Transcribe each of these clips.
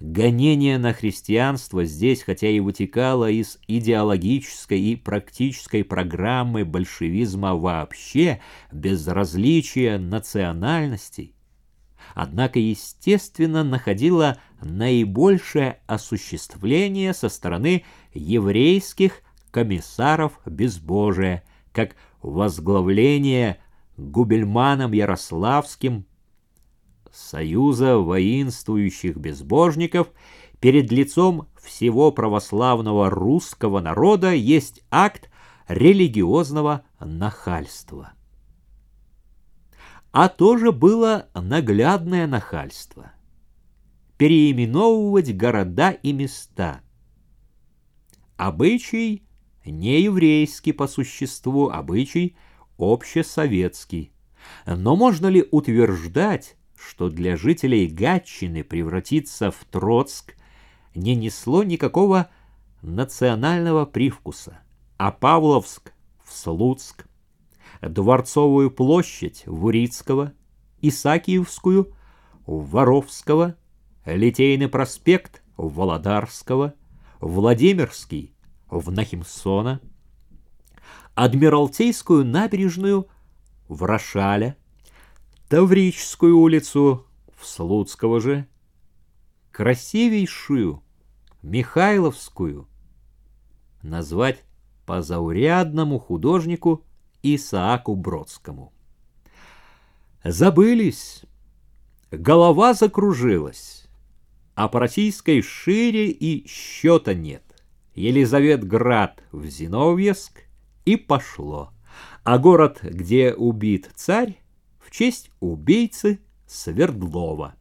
Гонение на христианство здесь, хотя и вытекало из идеологической и практической программы большевизма вообще, без различия национальностей, однако, естественно, находило наибольшее осуществление со стороны еврейских комиссаров безбожия, как возглавление Губельманом Ярославским союза воинствующих безбожников перед лицом всего православного русского народа есть акт религиозного нахальства. А тоже было наглядное нахальство. Переименовывать города и места. Обычай не еврейский по существу, обычай общесоветский. Но можно ли утверждать, что для жителей Гатчины превратиться в Троцк не несло никакого национального привкуса, а Павловск в Слуцк, Дворцовую площадь в Урицкого, Исакиевскую в Воровского, Литейный проспект в Володарского, Владимирский в Нахимсона, Адмиралтейскую набережную в Рошаля, Таврическую улицу в Слуцкого же, красивейшую Михайловскую назвать по заурядному художнику Исааку Бродскому. Забылись, голова закружилась, а по российской шире и счета нет. Елизаветград в Зиновьевск и пошло, а город, где убит царь, в честь убийцы Свердлова.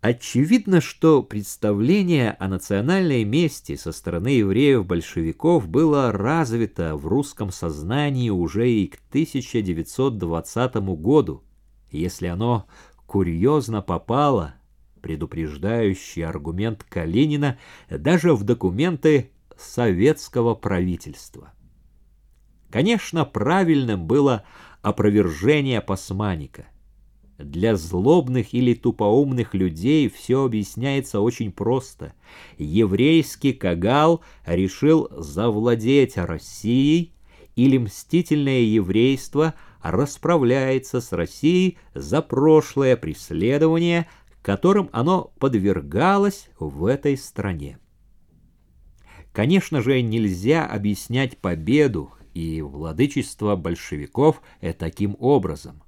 Очевидно, что представление о национальной мести со стороны евреев-большевиков было развито в русском сознании уже и к 1920 году, если оно курьезно попало, предупреждающий аргумент Калинина, даже в документы советского правительства. Конечно, правильным было опровержение Пасманика. Для злобных или тупоумных людей все объясняется очень просто. Еврейский Кагал решил завладеть Россией, или мстительное еврейство расправляется с Россией за прошлое преследование, которым оно подвергалось в этой стране. Конечно же, нельзя объяснять победу и владычество большевиков таким образом.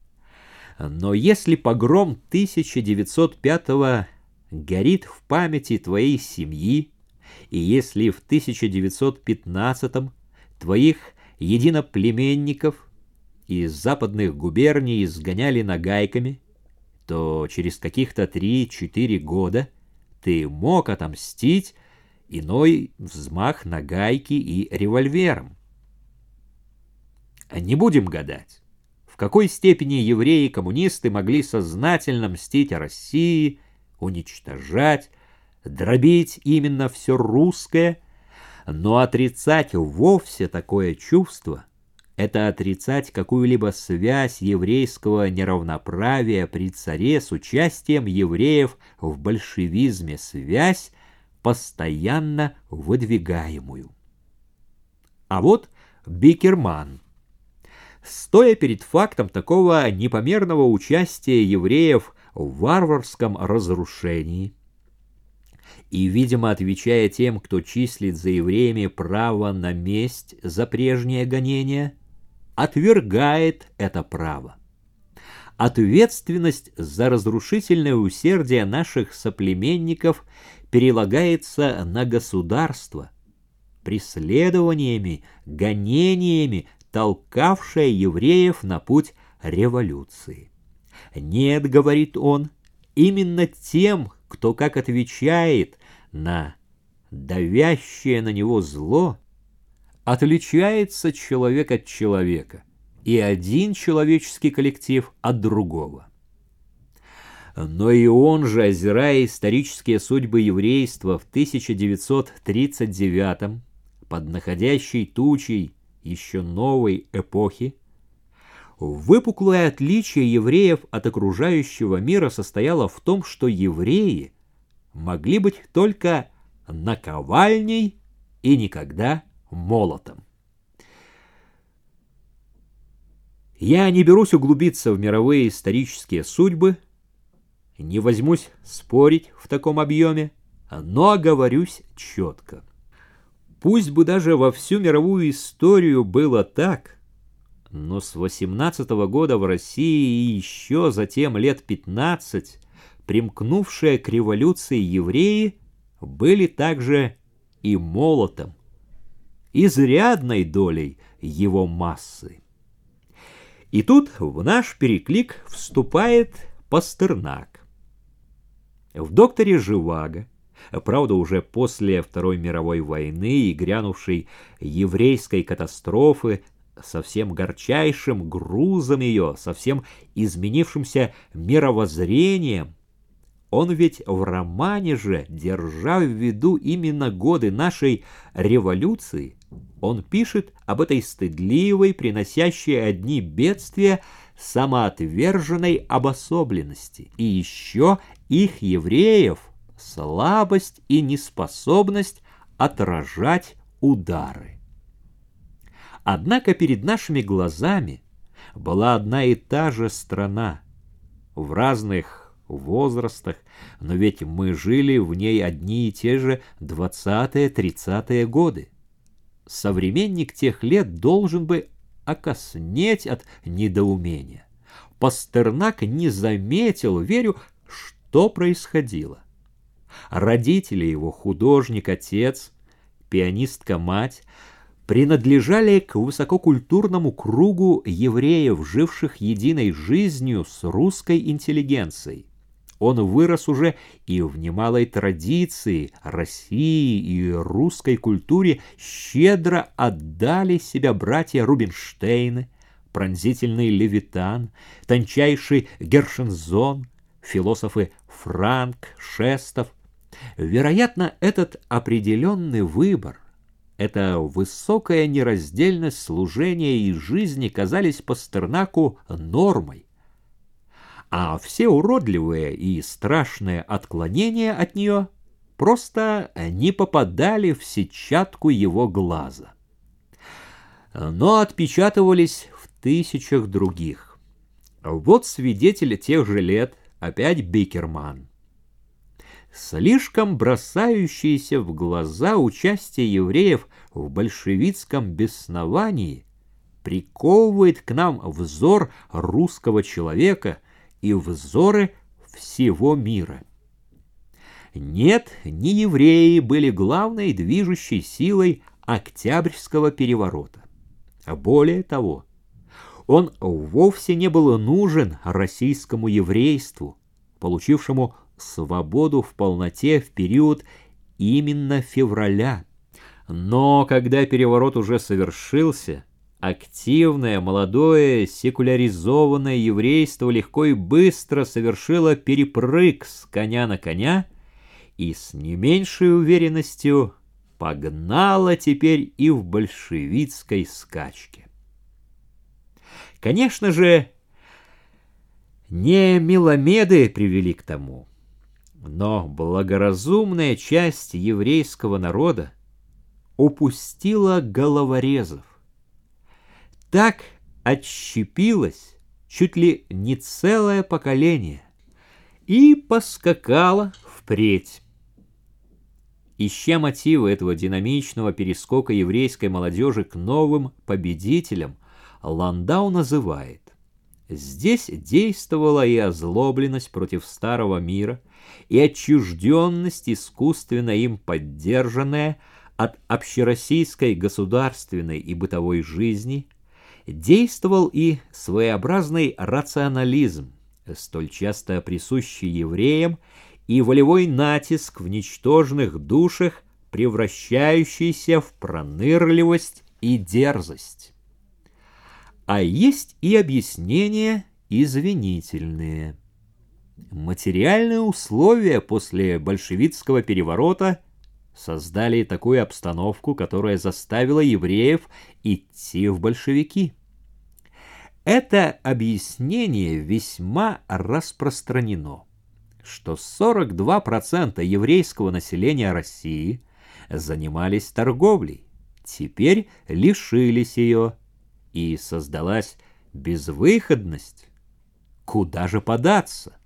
Но если погром 1905 горит в памяти твоей семьи, и если в 1915 твоих единоплеменников из западных губерний изгоняли нагайками, то через каких-то 3-4 года ты мог отомстить иной взмах нагайки и револьвером. Не будем гадать, в какой степени евреи и коммунисты могли сознательно мстить России, уничтожать, дробить именно все русское, но отрицать вовсе такое чувство — это отрицать какую-либо связь еврейского неравноправия при царе с участием евреев в большевизме, связь, постоянно выдвигаемую. А вот Бикерман — стоя перед фактом такого непомерного участия евреев в варварском разрушении, и, видимо, отвечая тем, кто числит за евреями право на месть за прежнее гонение, отвергает это право. Ответственность за разрушительное усердие наших соплеменников перелагается на государство. Преследованиями, гонениями толкавшая евреев на путь революции. Нет, говорит он, именно тем, кто как отвечает на давящее на него зло, отличается человек от человека и один человеческий коллектив от другого. Но и он же, озирая исторические судьбы еврейства в 1939 под находящей тучей еще новой эпохи, Выпуклое отличие евреев от окружающего мира состояло в том, что евреи могли быть только наковальней и никогда молотом. Я не берусь углубиться в мировые исторические судьбы, не возьмусь спорить в таком объеме, но оговорюсь четко. Пусть бы даже во всю мировую историю было так, но с 18 -го года в России и еще затем лет 15 примкнувшие к революции евреи были также и молотом, изрядной долей его массы. И тут в наш переклик вступает Пастернак. В «Докторе Живаго», правда уже после Второй мировой войны и грянувшей еврейской катастрофы, совсем горчайшим грузом ее, совсем изменившимся мировоззрением, он ведь в романе же, держа в виду именно годы нашей революции, он пишет об этой стыдливой, приносящей одни бедствия, самоотверженной обособленности, и еще их евреев слабость и неспособность отражать удары. Однако перед нашими глазами была одна и та же страна в разных возрастах, но ведь мы жили в ней одни и те же двадцатые-тридцатые годы. Современник тех лет должен бы окоснеть от недоумения. Пастернак не заметил, верю, что происходило. Родители его, художник, отец, пианистка-мать, принадлежали к высококультурному кругу евреев, живших единой жизнью с русской интеллигенцией. Он вырос уже и в немалой традиции России и русской культуре щедро отдали себя братья Рубинштейны, пронзительный Левитан, тончайший Гершензон, философы Франк, Шестов. Вероятно, этот определенный выбор, эта высокая нераздельность служения и жизни казались Пастернаку нормой а все уродливые и страшные отклонения от нее просто не попадали в сетчатку его глаза. Но отпечатывались в тысячах других. Вот свидетель тех же лет, опять Бикерман. Слишком бросающееся в глаза участие евреев в большевистском бесновании приковывает к нам взор русского человека – и взоры всего мира. Нет, не евреи были главной движущей силой Октябрьского переворота. Более того, он вовсе не был нужен российскому еврейству, получившему свободу в полноте в период именно февраля. Но когда переворот уже совершился, Активное, молодое, секуляризованное еврейство легко и быстро совершило перепрыг с коня на коня и с не меньшей уверенностью погнало теперь и в большевистской скачке. Конечно же, не миломеды привели к тому, но благоразумная часть еврейского народа упустила головорезов так отщепилось чуть ли не целое поколение и поскакало впредь. Ища мотивы этого динамичного перескока еврейской молодежи к новым победителям, Ландау называет Здесь действовала и озлобленность против старого мира, и отчужденность, искусственно им поддержанная от общероссийской государственной и бытовой жизни – действовал и своеобразный рационализм, столь часто присущий евреям, и волевой натиск в ничтожных душах, превращающийся в пронырливость и дерзость. А есть и объяснения извинительные. Материальные условия после большевистского переворота создали такую обстановку, которая заставила евреев идти в большевики. Это объяснение весьма распространено, что 42% еврейского населения России занимались торговлей, теперь лишились ее, и создалась безвыходность. Куда же податься?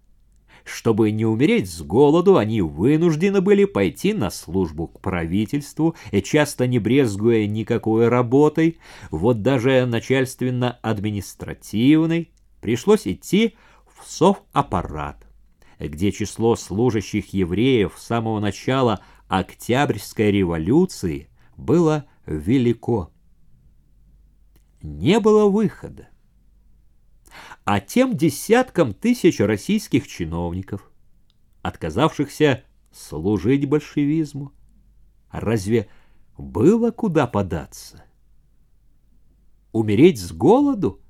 Чтобы не умереть с голоду, они вынуждены были пойти на службу к правительству, и часто не брезгуя никакой работой, вот даже начальственно-административной, пришлось идти в соваппарат, где число служащих евреев с самого начала Октябрьской революции было велико. Не было выхода а тем десяткам тысяч российских чиновников, отказавшихся служить большевизму. Разве было куда податься? Умереть с голоду?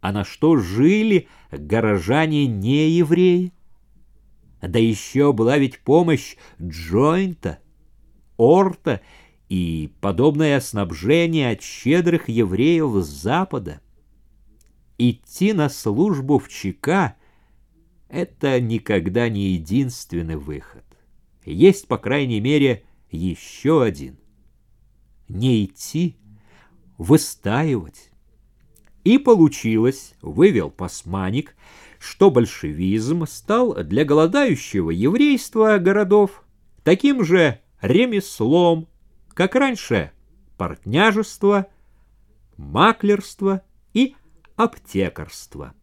А на что жили горожане не евреи? Да еще была ведь помощь Джойнта, Орта и подобное снабжение от щедрых евреев с Запада. Идти на службу в ЧК — это никогда не единственный выход. Есть, по крайней мере, еще один. Не идти, выстаивать. И получилось, вывел Пасманик, что большевизм стал для голодающего еврейства городов таким же ремеслом, как раньше портняжество, маклерство и аптекарство.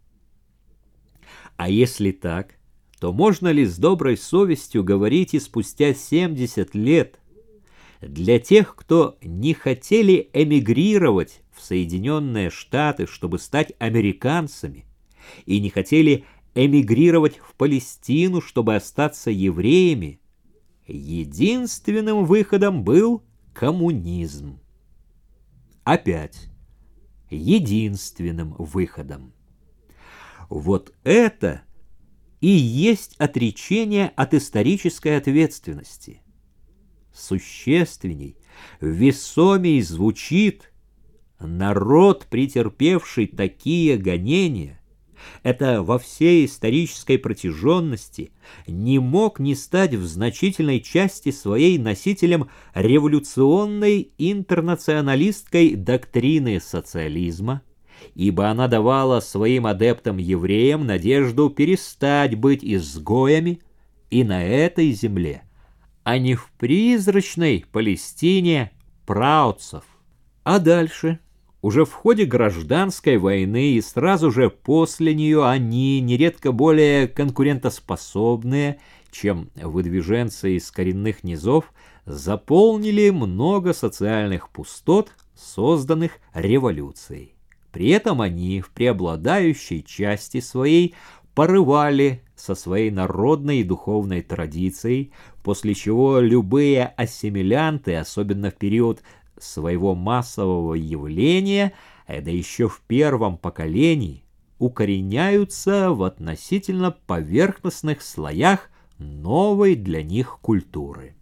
А если так, то можно ли с доброй совестью говорить и спустя 70 лет для тех, кто не хотели эмигрировать в Соединенные Штаты, чтобы стать американцами, и не хотели эмигрировать в Палестину, чтобы остаться евреями, единственным выходом был коммунизм. Опять единственным выходом. Вот это и есть отречение от исторической ответственности. Существенней, весомей звучит народ, претерпевший такие гонения, это во всей исторической протяженности не мог не стать в значительной части своей носителем революционной интернационалистской доктрины социализма, ибо она давала своим адептам-евреям надежду перестать быть изгоями и на этой земле, а не в призрачной Палестине праотцев. А дальше – уже в ходе гражданской войны и сразу же после нее они, нередко более конкурентоспособные, чем выдвиженцы из коренных низов, заполнили много социальных пустот, созданных революцией. При этом они в преобладающей части своей порывали со своей народной и духовной традицией, после чего любые ассимилянты, особенно в период своего массового явления, да еще в первом поколении, укореняются в относительно поверхностных слоях новой для них культуры.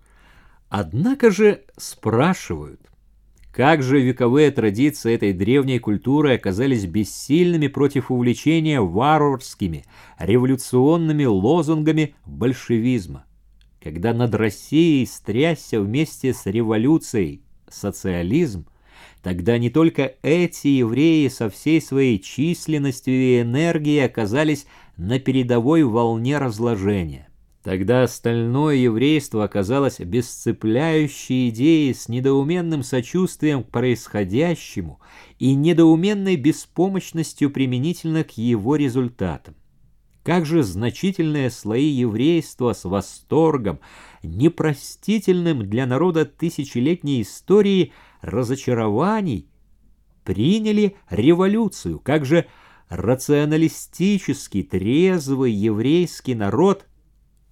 Однако же спрашивают, как же вековые традиции этой древней культуры оказались бессильными против увлечения варварскими, революционными лозунгами большевизма, когда над Россией стрясся вместе с революцией социализм, тогда не только эти евреи со всей своей численностью и энергией оказались на передовой волне разложения. Тогда остальное еврейство оказалось бесцепляющей идеей с недоуменным сочувствием к происходящему и недоуменной беспомощностью применительно к его результатам. Как же значительные слои еврейства с восторгом, непростительным для народа тысячелетней истории разочарований, приняли революцию, как же рационалистический, трезвый еврейский народ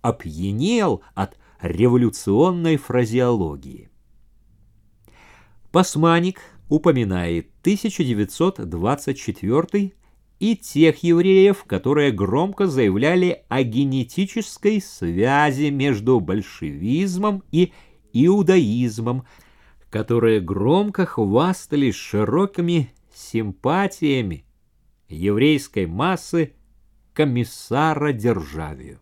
опьянел от революционной фразеологии. Пасманик упоминает 1924 и тех евреев, которые громко заявляли о генетической связи между большевизмом и иудаизмом, которые громко хвастались широкими симпатиями еврейской массы комиссара державию.